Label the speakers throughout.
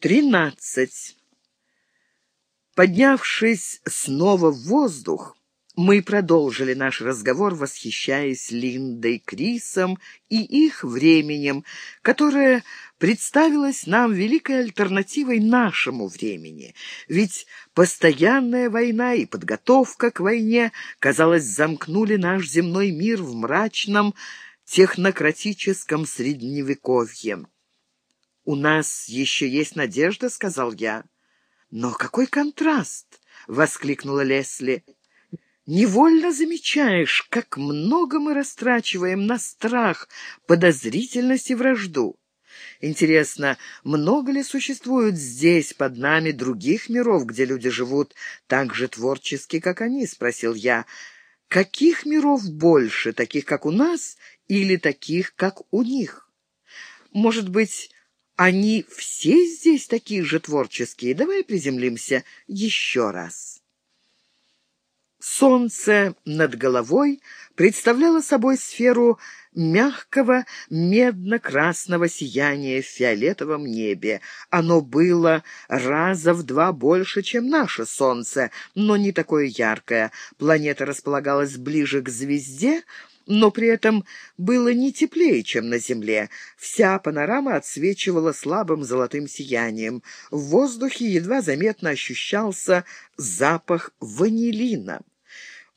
Speaker 1: Тринадцать. Поднявшись снова в воздух, мы продолжили наш разговор, восхищаясь Линдой, Крисом и их временем, которое представилось нам великой альтернативой нашему времени. Ведь постоянная война и подготовка к войне, казалось, замкнули наш земной мир в мрачном технократическом средневековье. «У нас еще есть надежда», — сказал я. «Но какой контраст!» — воскликнула Лесли. Невольно замечаешь, как много мы растрачиваем на страх, подозрительность и вражду. Интересно, много ли существует здесь, под нами, других миров, где люди живут так же творчески, как они? — спросил я. Каких миров больше, таких, как у нас, или таких, как у них? Может быть, они все здесь такие же творческие? Давай приземлимся еще раз. Солнце над головой представляло собой сферу мягкого медно-красного сияния в фиолетовом небе. Оно было раза в два больше, чем наше Солнце, но не такое яркое. Планета располагалась ближе к звезде, но при этом было не теплее, чем на Земле. Вся панорама отсвечивала слабым золотым сиянием. В воздухе едва заметно ощущался запах ванилина.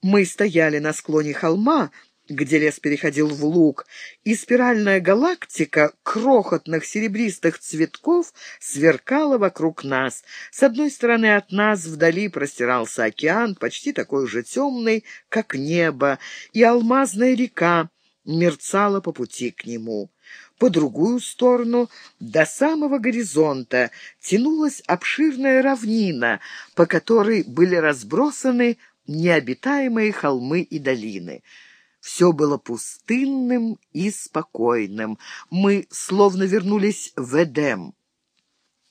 Speaker 1: Мы стояли на склоне холма, где лес переходил в луг, и спиральная галактика крохотных серебристых цветков сверкала вокруг нас. С одной стороны от нас вдали простирался океан, почти такой же темный, как небо, и алмазная река мерцала по пути к нему. По другую сторону, до самого горизонта, тянулась обширная равнина, по которой были разбросаны необитаемые холмы и долины. Все было пустынным и спокойным. Мы словно вернулись в Эдем.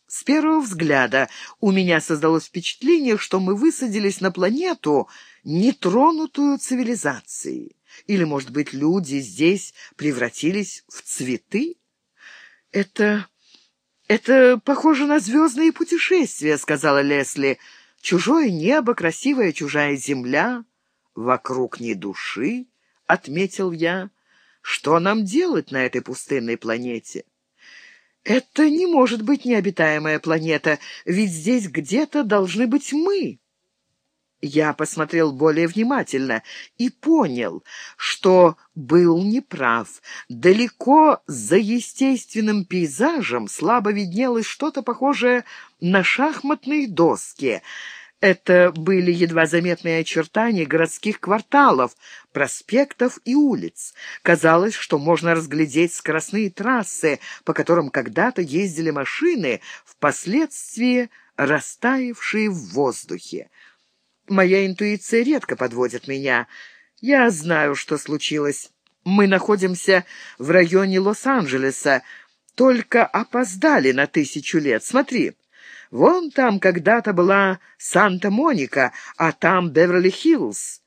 Speaker 1: С первого взгляда у меня создалось впечатление, что мы высадились на планету, нетронутую цивилизацией. Или, может быть, люди здесь превратились в цветы? Это... это похоже на звездные путешествия, сказала Лесли. Чужое небо, красивая чужая земля, вокруг ни души, — отметил я. Что нам делать на этой пустынной планете? Это не может быть необитаемая планета, ведь здесь где-то должны быть мы. Я посмотрел более внимательно и понял, что был неправ. Далеко за естественным пейзажем слабо виднелось что-то похожее на шахматные доски. Это были едва заметные очертания городских кварталов, проспектов и улиц. Казалось, что можно разглядеть скоростные трассы, по которым когда-то ездили машины, впоследствии растаявшие в воздухе. Моя интуиция редко подводит меня. Я знаю, что случилось. Мы находимся в районе Лос-Анджелеса, только опоздали на тысячу лет. Смотри, вон там когда-то была Санта-Моника, а там Беверли-Хиллз.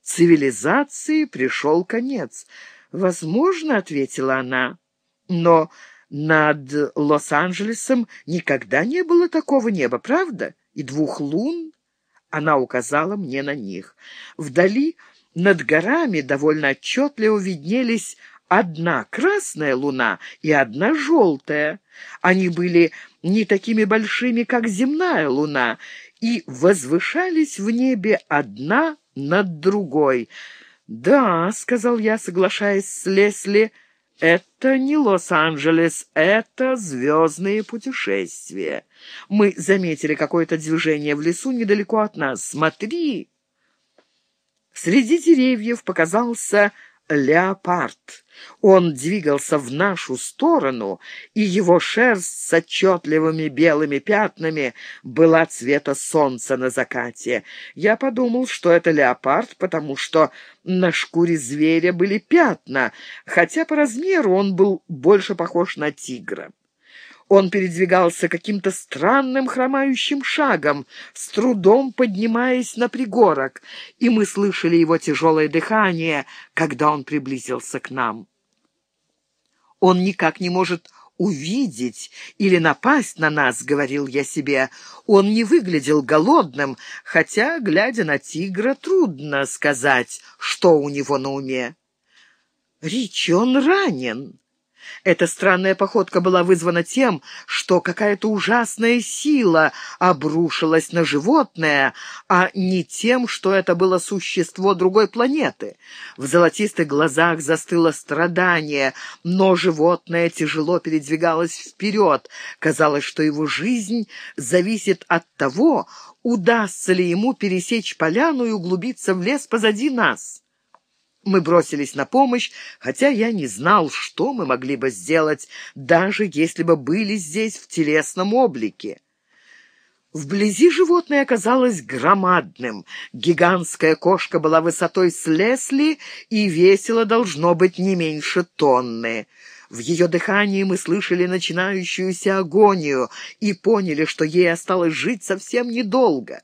Speaker 1: Цивилизации пришел конец. «Возможно», — ответила она, — «но над Лос-Анджелесом никогда не было такого неба, правда? И двух лун?» Она указала мне на них. Вдали над горами довольно отчетливо виднелись одна красная луна и одна желтая. Они были не такими большими, как земная луна, и возвышались в небе одна над другой. «Да», — сказал я, соглашаясь с Лесли, это не Лос-Анджелес, это звездные путешествия. Мы заметили какое-то движение в лесу недалеко от нас. Смотри!» Среди деревьев показался леопард. Он двигался в нашу сторону, и его шерсть с отчетливыми белыми пятнами была цвета солнца на закате. Я подумал, что это леопард, потому что на шкуре зверя были пятна, хотя по размеру он был больше похож на тигра. Он передвигался каким-то странным хромающим шагом, с трудом поднимаясь на пригорок, и мы слышали его тяжелое дыхание, когда он приблизился к нам. Он никак не может увидеть или напасть на нас, — говорил я себе. Он не выглядел голодным, хотя, глядя на тигра, трудно сказать, что у него на уме. Ричи, он ранен. Эта странная походка была вызвана тем, что какая-то ужасная сила обрушилась на животное, а не тем, что это было существо другой планеты. В золотистых глазах застыло страдание, но животное тяжело передвигалось вперед. Казалось, что его жизнь зависит от того, удастся ли ему пересечь поляну и углубиться в лес позади нас. Мы бросились на помощь, хотя я не знал, что мы могли бы сделать, даже если бы были здесь в телесном облике. Вблизи животное оказалось громадным. Гигантская кошка была высотой с Лесли и весила должно быть не меньше тонны. В ее дыхании мы слышали начинающуюся агонию и поняли, что ей осталось жить совсем недолго.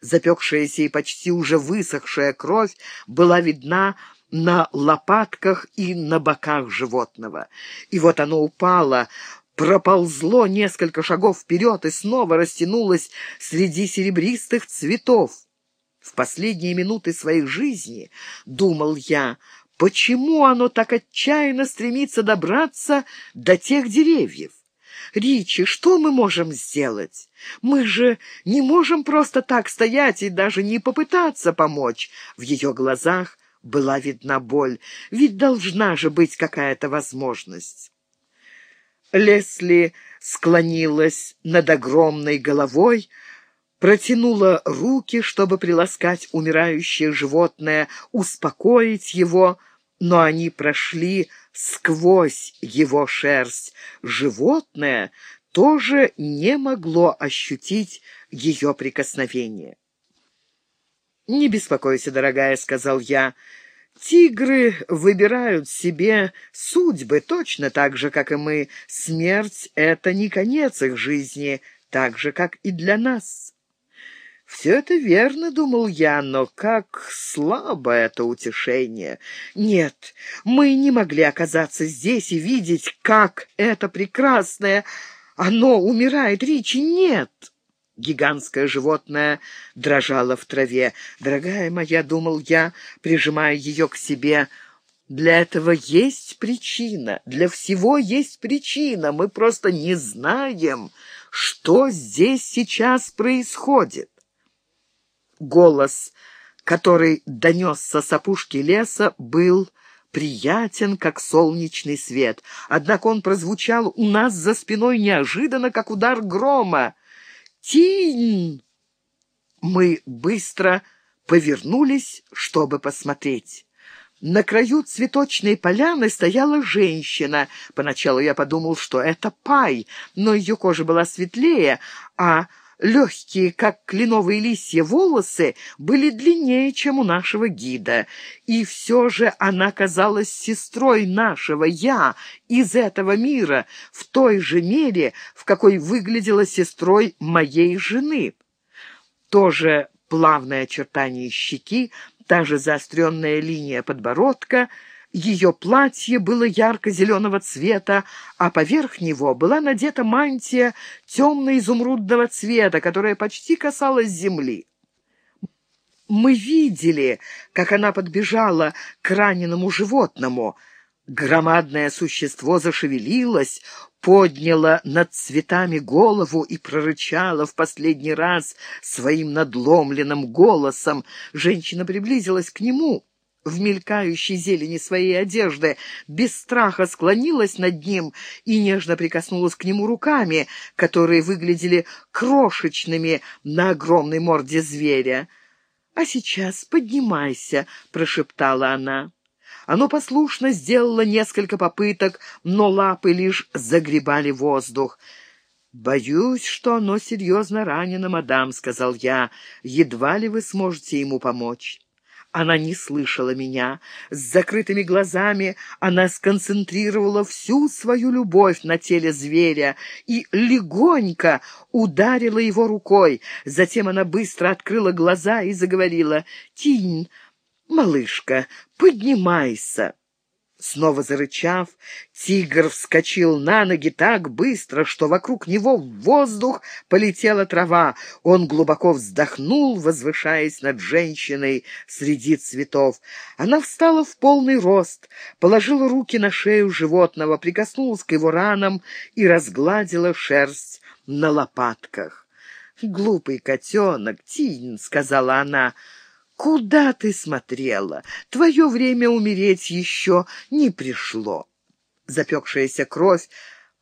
Speaker 1: Запекшаяся и почти уже высохшая кровь была видна на лопатках и на боках животного. И вот оно упало, проползло несколько шагов вперед и снова растянулось среди серебристых цветов. В последние минуты своей жизни, думал я, почему оно так отчаянно стремится добраться до тех деревьев? Ричи, что мы можем сделать? Мы же не можем просто так стоять и даже не попытаться помочь. В ее глазах была видна боль, ведь должна же быть какая-то возможность. Лесли склонилась над огромной головой, протянула руки, чтобы приласкать умирающее животное, успокоить его, но они прошли сквозь его шерсть. Животное тоже не могло ощутить ее прикосновение. «Не беспокойся, дорогая», — сказал я. «Тигры выбирают себе судьбы точно так же, как и мы. Смерть — это не конец их жизни, так же, как и для нас». «Все это верно», — думал я, — «но как слабо это утешение! Нет, мы не могли оказаться здесь и видеть, как это прекрасное! Оно умирает, Ричи, нет!» Гигантское животное дрожало в траве. «Дорогая моя», — думал я, прижимая ее к себе, — «для этого есть причина, для всего есть причина. Мы просто не знаем, что здесь сейчас происходит». Голос, который донесся с опушки леса, был приятен, как солнечный свет. Однако он прозвучал у нас за спиной неожиданно, как удар грома. Тинь!» Мы быстро повернулись, чтобы посмотреть. На краю цветочной поляны стояла женщина. Поначалу я подумал, что это пай, но ее кожа была светлее, а легкие, как кленовые листья, волосы были длиннее, чем у нашего гида. И все же она казалась сестрой нашего «я» из этого мира, в той же мере, в какой выглядела сестрой моей жены. Тоже плавное очертание щеки, та же заостренная линия подбородка — ее платье было ярко-зеленого цвета, а поверх него была надета мантия темно-изумрудного цвета, которая почти касалась земли. Мы видели, как она подбежала к раненому животному. Громадное существо зашевелилось, подняло над цветами голову и прорычало в последний раз своим надломленным голосом. Женщина приблизилась к нему — в мелькающей зелени своей одежды, без страха склонилась над ним и нежно прикоснулась к нему руками, которые выглядели крошечными на огромной морде зверя. «А сейчас поднимайся», — прошептала она. Оно послушно сделало несколько попыток, но лапы лишь загребали воздух. «Боюсь, что оно серьезно ранено, мадам», — сказал я. «Едва ли вы сможете ему помочь». Она не слышала меня. С закрытыми глазами она сконцентрировала всю свою любовь на теле зверя и легонько ударила его рукой. Затем она быстро открыла глаза и заговорила. «Тинь, малышка, поднимайся!» Снова зарычав, тигр вскочил на ноги так быстро, что вокруг него в воздух полетела трава. Он глубоко вздохнул, возвышаясь над женщиной среди цветов. Она встала в полный рост, положила руки на шею животного, прикоснулась к его ранам и разгладила шерсть на лопатках. «Глупый котенок, Тинь», — сказала она, — Куда ты смотрела? Твое время умереть еще не пришло. Запекшаяся кровь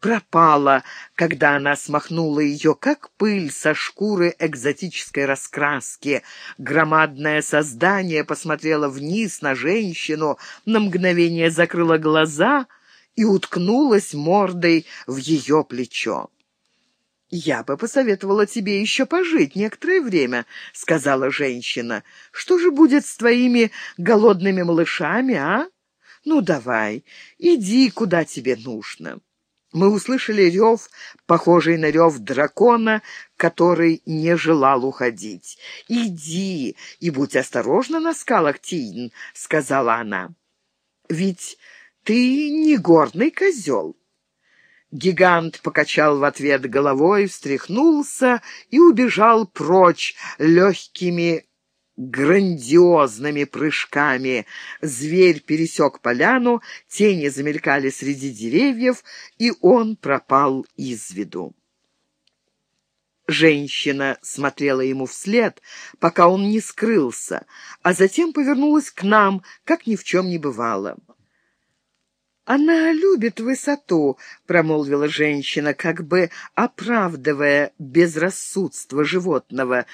Speaker 1: пропала, когда она смахнула ее, как пыль со шкуры экзотической раскраски. Громадное создание посмотрело вниз на женщину, на мгновение закрыло глаза и уткнулось мордой в ее плечо. «Я бы посоветовала тебе еще пожить некоторое время», — сказала женщина. «Что же будет с твоими голодными малышами, а? Ну, давай, иди, куда тебе нужно». Мы услышали рев, похожий на рев дракона, который не желал уходить. «Иди и будь осторожна на скалах, Тин», — сказала она. «Ведь ты не горный козел». Гигант покачал в ответ головой, встряхнулся и убежал прочь легкими грандиозными прыжками. Зверь пересек поляну, тени замелькали среди деревьев, и он пропал из виду. Женщина смотрела ему вслед, пока он не скрылся, а затем повернулась к нам, как ни в чем не бывало. «Она любит высоту», — промолвила женщина, как бы оправдывая безрассудство животного.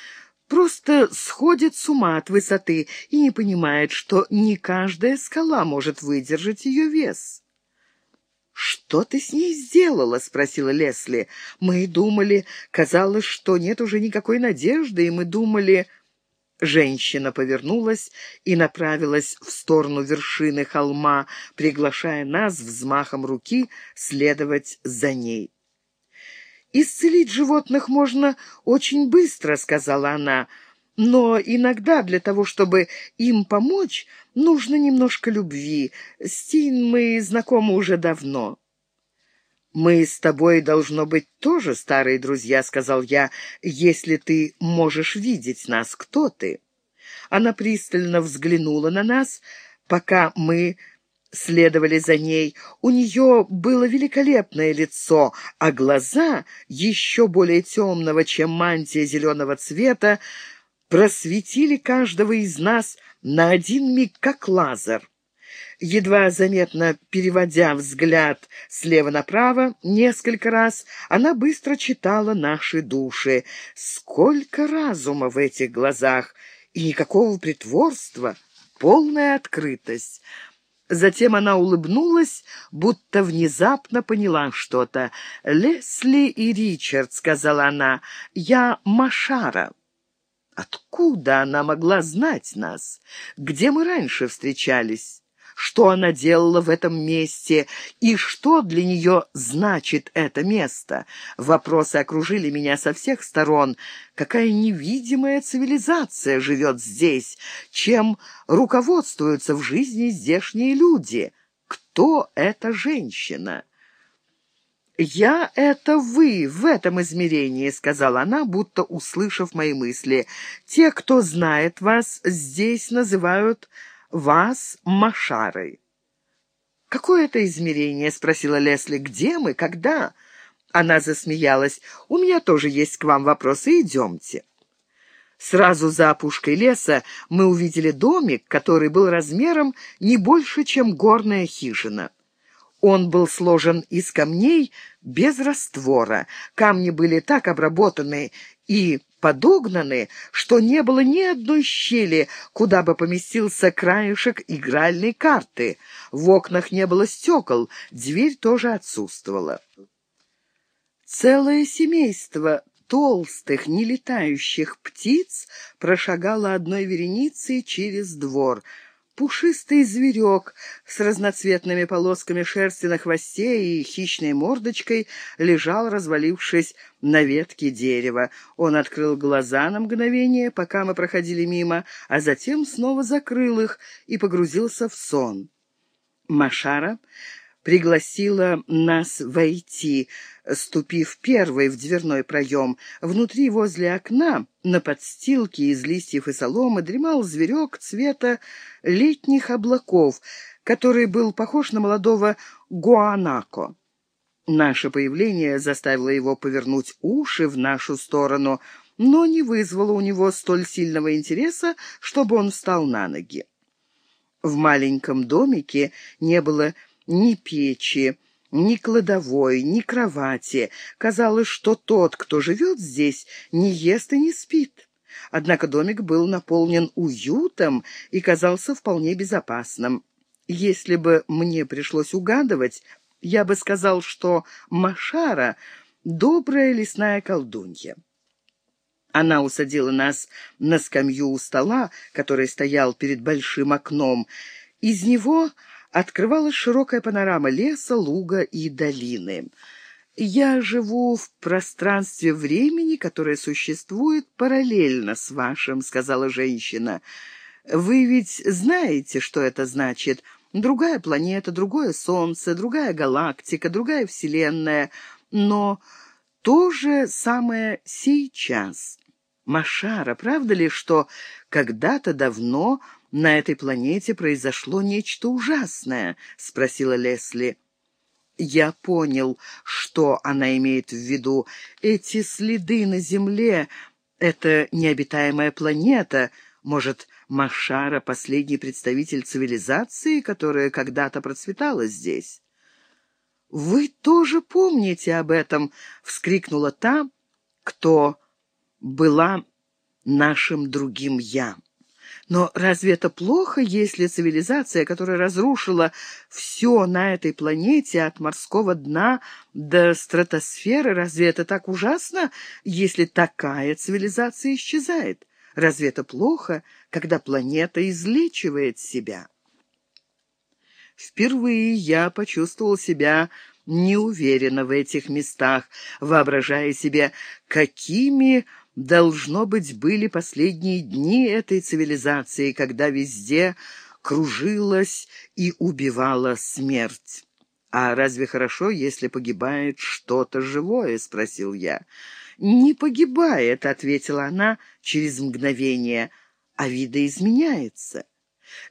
Speaker 1: «Просто сходит с ума от высоты и не понимает, что не каждая скала может выдержать ее вес». «Что ты с ней сделала?» — спросила Лесли. «Мы думали, казалось, что нет уже никакой надежды, и мы думали...» Женщина повернулась и направилась в сторону вершины холма, приглашая нас взмахом руки следовать за ней. «Исцелить животных можно очень быстро», — сказала она, — «но иногда для того, чтобы им помочь, нужно немножко любви. С Тин мы знакомы уже давно». «Мы с тобой, должно быть, тоже старые друзья», — сказал я, — «если ты можешь видеть нас, кто ты». Она пристально взглянула на нас, пока мы следовали за ней. У нее было великолепное лицо, а глаза, еще более темного, чем мантия зеленого цвета, просветили каждого из нас на один миг, как лазер едва заметно переводя взгляд слева направо несколько раз, она быстро читала наши души. Сколько разума в этих глазах и никакого притворства, полная открытость. Затем она улыбнулась, будто внезапно поняла что-то. «Лесли и Ричард», — сказала она, — «я Машара». Откуда она могла знать нас? Где мы раньше встречались? Что она делала в этом месте и что для нее значит это место. Вопросы окружили меня со всех сторон. Какая невидимая цивилизация живет здесь? Чем руководствуются в жизни здешние люди? Кто эта женщина? «Я — это вы в этом измерении», — сказала она, будто услышав мои мысли. «Те, кто знает вас, здесь называют вас Машарой». «Какое это измерение?» — спросила Лесли. «Где мы? Когда?» Она засмеялась. «У меня тоже есть к вам вопросы. Идемте». Сразу за опушкой леса мы увидели домик, который был размером не больше, чем горная хижина. Он был сложен из камней без раствора. Камни были так обработаны и подогнаны, что не было ни одной щели, куда бы поместился краешек игральной карты. В окнах не было стекол, дверь тоже отсутствовала. Целое семейство толстых, нелетающих птиц прошагало одной вереницей через двор — Пушистый зверек с разноцветными полосками шерсти на хвосте и хищной мордочкой лежал, развалившись на ветке дерева. Он открыл глаза на мгновение, пока мы проходили мимо, а затем снова закрыл их и погрузился в сон. Машара пригласила нас войти, ступив первой в дверной проем. Внутри, возле окна, на подстилке из листьев и соломы, дремал зверек цвета летних облаков, который был похож на молодого гуанако. Наше появление заставило его повернуть уши в нашу сторону, но не вызвало у него столь сильного интереса, чтобы он встал на ноги. В маленьком домике не было ни печи, ни кладовой, ни кровати. Казалось, что тот, кто живет здесь, не ест и не спит. Однако домик был наполнен уютом и казался вполне безопасным. Если бы мне пришлось угадывать, я бы сказал, что Машара — добрая лесная колдунья. Она усадила нас на скамью у стола, который стоял перед большим окном. Из него открывалась широкая панорама леса, луга и долины. «Я живу в пространстве времени, которое существует параллельно с вашим», — сказала женщина. «Вы ведь знаете, что это значит? Другая планета, другое Солнце, другая галактика, другая Вселенная, но то же самое сейчас». Машара, правда ли, что когда-то давно на этой планете произошло нечто ужасное?» — спросила Лесли. Я понял, что она имеет в виду. Эти следы на Земле — это необитаемая планета. Может, Машара — последний представитель цивилизации, которая когда-то процветала здесь? «Вы тоже помните об этом!» — вскрикнула та, кто была нашим другим «я». Но разве это плохо, если цивилизация, которая разрушила все на этой планете от морского дна до стратосферы, разве это так ужасно, если такая цивилизация исчезает? Разве это плохо, когда планета излечивает себя? Впервые я почувствовал себя неуверенно в этих местах, воображая себе, какими должно быть, были последние дни этой цивилизации, когда везде кружилась и убивала смерть. «А разве хорошо, если погибает что-то живое?» — спросил я. «Не погибает», — ответила она через мгновение, — «а видоизменяется.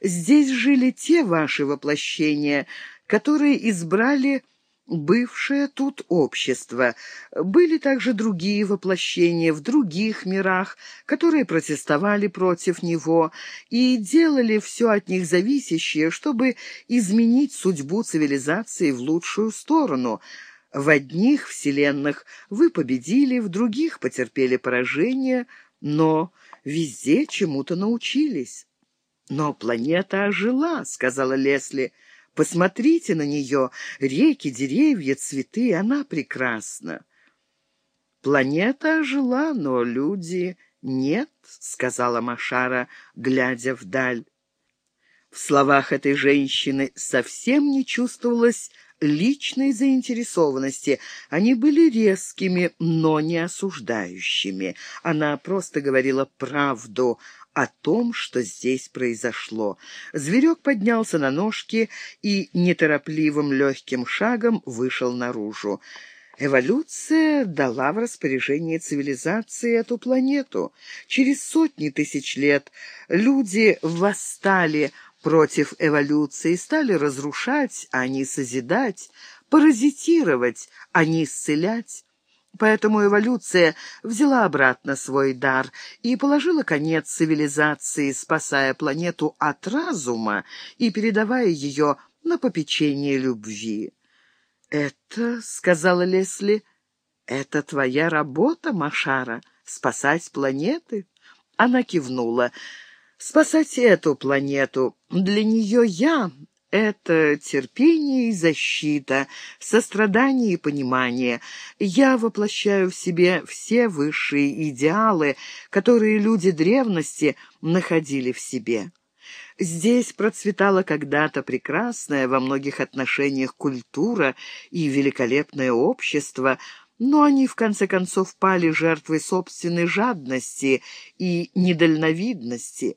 Speaker 1: Здесь жили те ваши воплощения, которые избрали бывшее тут общество. Были также другие воплощения в других мирах, которые протестовали против него и делали все от них зависящее, чтобы изменить судьбу цивилизации в лучшую сторону. В одних вселенных вы победили, в других потерпели поражение, но везде чему-то научились. «Но планета ожила», — сказала Лесли, — Посмотрите на нее. Реки, деревья, цветы. Она прекрасна. Планета ожила, но люди нет, — сказала Машара, глядя вдаль. В словах этой женщины совсем не чувствовалось личной заинтересованности. Они были резкими, но не осуждающими. Она просто говорила правду о том, что здесь произошло. Зверек поднялся на ножки и неторопливым легким шагом вышел наружу. Эволюция дала в распоряжение цивилизации эту планету. Через сотни тысяч лет люди восстали против эволюции, стали разрушать, а не созидать, паразитировать, а не исцелять. Поэтому эволюция взяла обратно свой дар и положила конец цивилизации, спасая планету от разума и передавая ее на попечение любви. «Это, — сказала Лесли, — это твоя работа, Машара, спасать планеты?» Она кивнула. «Спасать эту планету. Для нее я это терпение и защита, сострадание и понимание. Я воплощаю в себе все высшие идеалы, которые люди древности находили в себе. Здесь процветала когда-то прекрасная во многих отношениях культура и великолепное общество, но они в конце концов пали жертвой собственной жадности и недальновидности.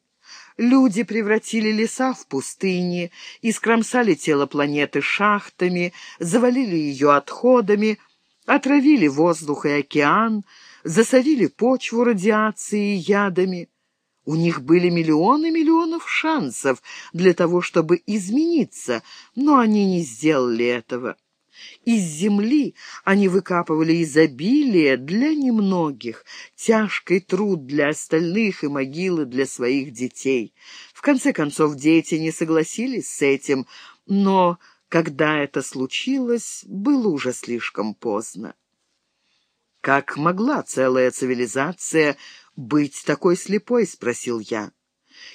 Speaker 1: Люди превратили леса в пустыни, искромсали тело планеты шахтами, завалили ее отходами, отравили воздух и океан, засорили почву радиацией и ядами. У них были миллионы миллионов шансов для того, чтобы измениться, но они не сделали этого. Из земли они выкапывали изобилие для немногих, тяжкий труд для остальных и могилы для своих детей. В конце концов, дети не согласились с этим, но когда это случилось, было уже слишком поздно. «Как могла целая цивилизация быть такой слепой?» — спросил я.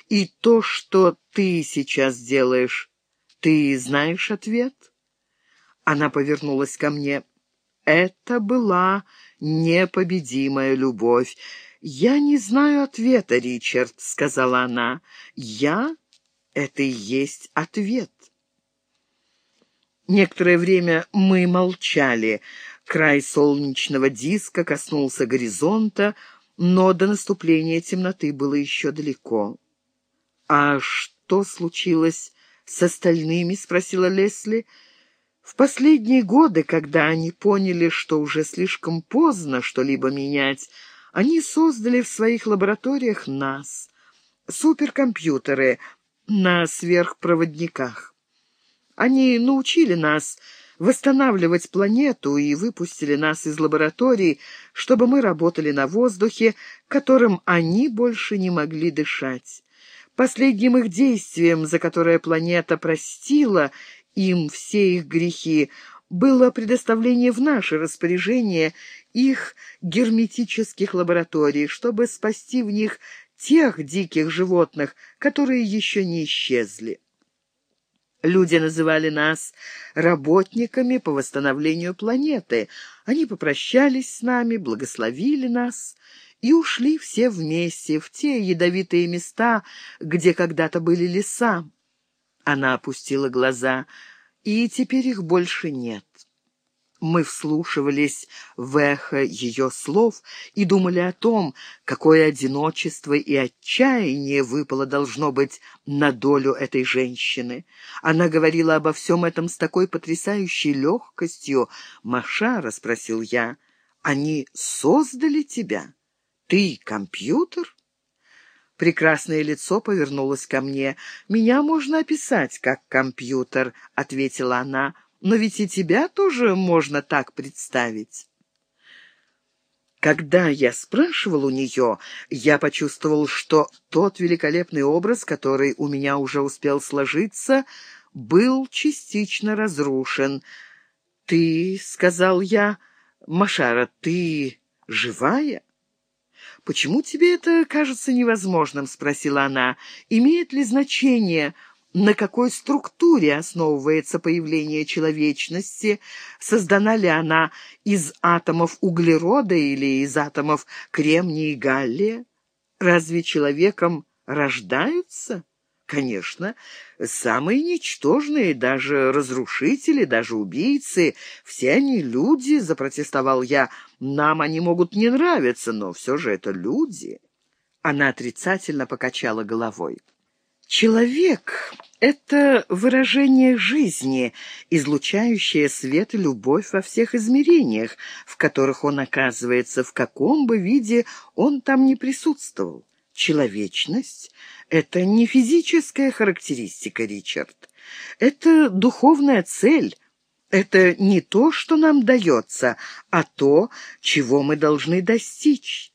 Speaker 1: «И то, что ты сейчас делаешь, ты знаешь ответ?» Она повернулась ко мне. Это была непобедимая любовь. «Я не знаю ответа, Ричард», — сказала она. «Я — это и есть ответ». Некоторое время мы молчали. Край солнечного диска коснулся горизонта, но до наступления темноты было еще далеко. «А что случилось с остальными?» — спросила Лесли. В последние годы, когда они поняли, что уже слишком поздно что-либо менять, они создали в своих лабораториях нас, суперкомпьютеры на сверхпроводниках. Они научили нас восстанавливать планету и выпустили нас из лабораторий, чтобы мы работали на воздухе, которым они больше не могли дышать. Последним их действием, за которое планета простила им все их грехи, было предоставление в наше распоряжение их герметических лабораторий, чтобы спасти в них тех диких животных, которые еще не исчезли. Люди называли нас работниками по восстановлению планеты. Они попрощались с нами, благословили нас и ушли все вместе в те ядовитые места, где когда-то были леса. Она опустила глаза, и теперь их больше нет. Мы вслушивались в эхо ее слов и думали о том, какое одиночество и отчаяние выпало, должно быть, на долю этой женщины. Она говорила обо всем этом с такой потрясающей легкостью. «Машара», — спросил я, — «они создали тебя? Ты компьютер?» Прекрасное лицо повернулось ко мне. «Меня можно описать как компьютер», — ответила она. «Но ведь и тебя тоже можно так представить». Когда я спрашивал у нее, я почувствовал, что тот великолепный образ, который у меня уже успел сложиться, был частично разрушен. «Ты, — сказал я, — Машара, ты живая?» «Почему тебе это кажется невозможным?» — спросила она. «Имеет ли значение, на какой структуре основывается появление человечности? Создана ли она из атомов углерода или из атомов кремния и галлия? Разве человеком рождаются?» Конечно, самые ничтожные, даже разрушители, даже убийцы, все они люди, запротестовал я. Нам они могут не нравиться, но все же это люди. Она отрицательно покачала головой. Человек — это выражение жизни, излучающее свет и любовь во всех измерениях, в которых он оказывается, в каком бы виде он там ни присутствовал. Человечность — это не физическая характеристика, Ричард. Это духовная цель. Это не то, что нам дается, а то, чего мы должны достичь.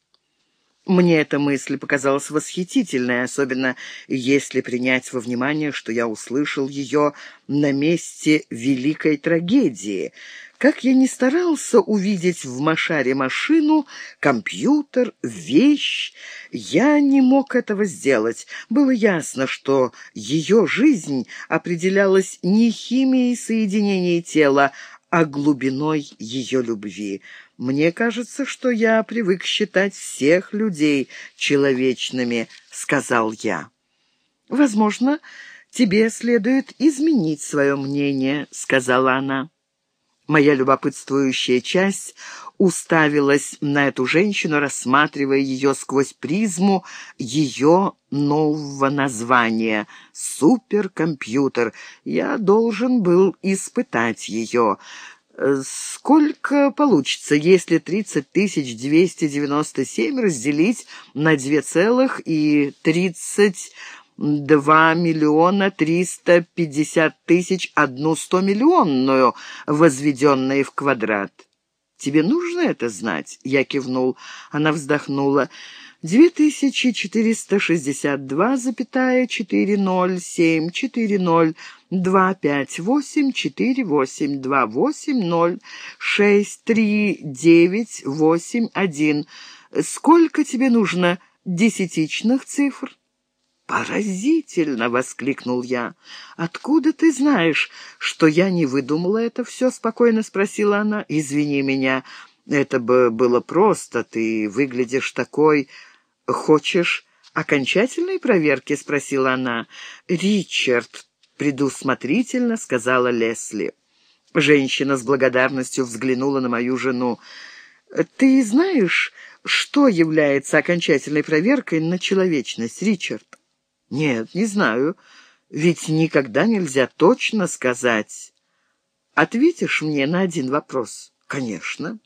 Speaker 1: Мне эта мысль показалась восхитительной, особенно если принять во внимание, что я услышал ее на месте великой трагедии. Как я не старался увидеть в Машаре машину, компьютер, вещь, я не мог этого сделать. Было ясно, что ее жизнь определялась не химией соединения тела, а глубиной ее любви. Мне кажется, что я привык считать всех людей человечными, сказал я. Возможно, тебе следует изменить свое мнение, сказала она. Моя любопытствующая часть уставилась на эту женщину, рассматривая ее сквозь призму ее нового названия — суперкомпьютер. Я должен был испытать ее. Сколько получится, если 30 297 разделить на 2,30 два миллиона триста пятьдесят тысяч одну стомиллионную, возведенные в квадрат. «Тебе нужно это знать?» — я кивнул. Она вздохнула. «Две тысячи четыреста шестьдесят два, запятая, четыре ноль, семь, четыре ноль, два пять восемь, четыре восемь, два восемь, ноль, шесть, три, девять, восемь, один. Сколько тебе нужно десятичных цифр?» «Поразительно!» — воскликнул я. «Откуда ты знаешь, что я не выдумала это все?» — спокойно спросила она. «Извини меня, это бы было просто. Ты выглядишь такой... Хочешь окончательной проверки?» — спросила она. «Ричард», — предусмотрительно сказала Лесли. Женщина с благодарностью взглянула на мою жену. «Ты знаешь, что является окончательной проверкой на человечность, Ричард?» «Нет, не знаю. Ведь никогда нельзя точно сказать. Ответишь мне на один вопрос?» «Конечно».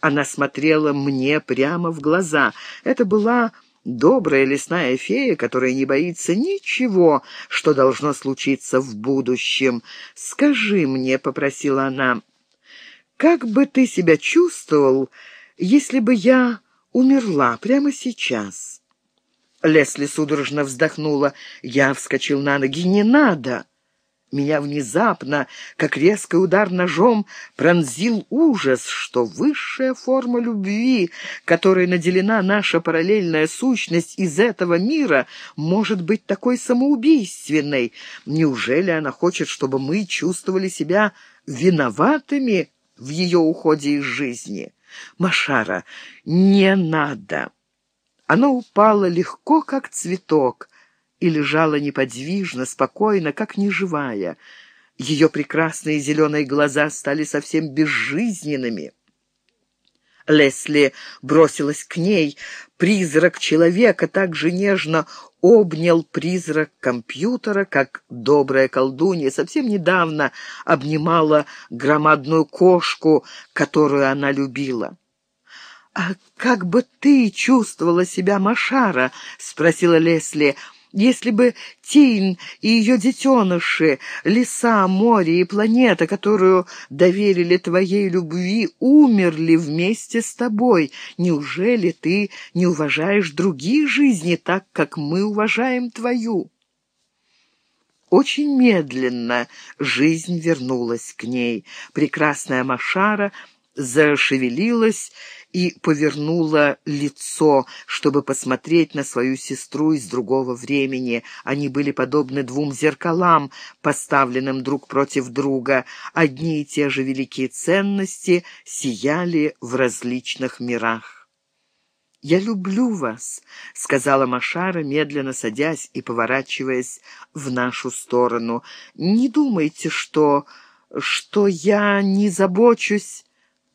Speaker 1: Она смотрела мне прямо в глаза. Это была добрая лесная фея, которая не боится ничего, что должно случиться в будущем. «Скажи мне», — попросила она, — «как бы ты себя чувствовал, если бы я умерла прямо сейчас?» Лесли судорожно вздохнула. Я вскочил на ноги. «Не надо!» Меня внезапно, как резкий удар ножом, пронзил ужас, что высшая форма любви, которой наделена наша параллельная сущность из этого мира, может быть такой самоубийственной. Неужели она хочет, чтобы мы чувствовали себя виноватыми в ее уходе из жизни? Машара, не надо. Оно упало легко, как цветок, и лежало неподвижно, спокойно, как неживая. Ее прекрасные зеленые глаза стали совсем безжизненными. Лесли бросилась к ней. Призрак человека так же нежно обнял призрак компьютера, как добрая колдунья совсем недавно обнимала громадную кошку, которую она любила. «А как бы ты чувствовала себя, Машара?» — спросила Лесли. «Если бы Тин и ее детеныши, леса, море и планета, которую доверили твоей любви, умерли вместе с тобой, неужели ты не уважаешь другие жизни так, как мы уважаем твою?» Очень медленно жизнь вернулась к ней. Прекрасная Машара зашевелилась и повернула лицо, чтобы посмотреть на свою сестру из другого времени. Они были подобны двум зеркалам, поставленным друг против друга. Одни и те же великие ценности сияли в различных мирах. «Я люблю вас», — сказала Машара, медленно садясь и поворачиваясь в нашу сторону. «Не думайте, что... что я не забочусь...»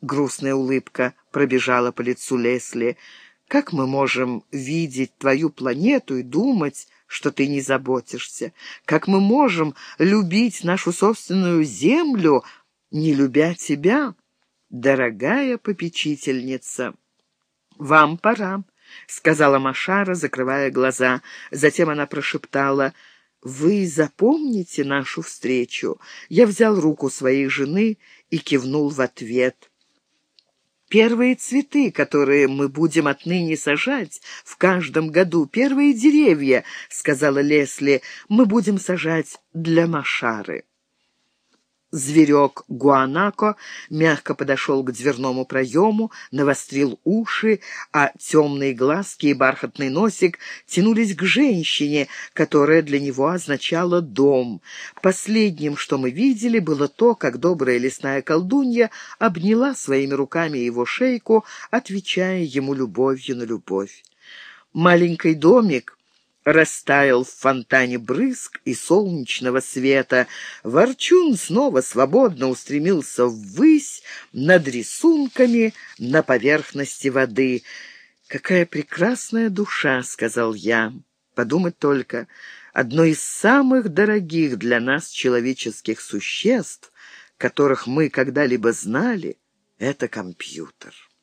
Speaker 1: Грустная улыбка пробежала по лицу Лесли. «Как мы можем видеть твою планету и думать, что ты не заботишься? Как мы можем любить нашу собственную Землю, не любя тебя, дорогая попечительница?» «Вам пора», — сказала Машара, закрывая глаза. Затем она прошептала «Вы запомните нашу встречу?» Я взял руку своей жены и кивнул в ответ. Первые цветы, которые мы будем отныне сажать в каждом году, первые деревья, — сказала Лесли, — мы будем сажать для Машары. Зверек Гуанако мягко подошел к дверному проему, навострил уши, а темные глазки и бархатный носик тянулись к женщине, которая для него означала «дом». Последним, что мы видели, было то, как добрая лесная колдунья обняла своими руками его шейку, отвечая ему любовью на любовь. Маленький домик растаял в фонтане брызг и солнечного света. Ворчун снова свободно устремился ввысь над рисунками на поверхности воды. «Какая прекрасная душа!» — сказал я. «Подумать только, одно из самых дорогих для нас человеческих существ, которых мы когда-либо знали, — это компьютер».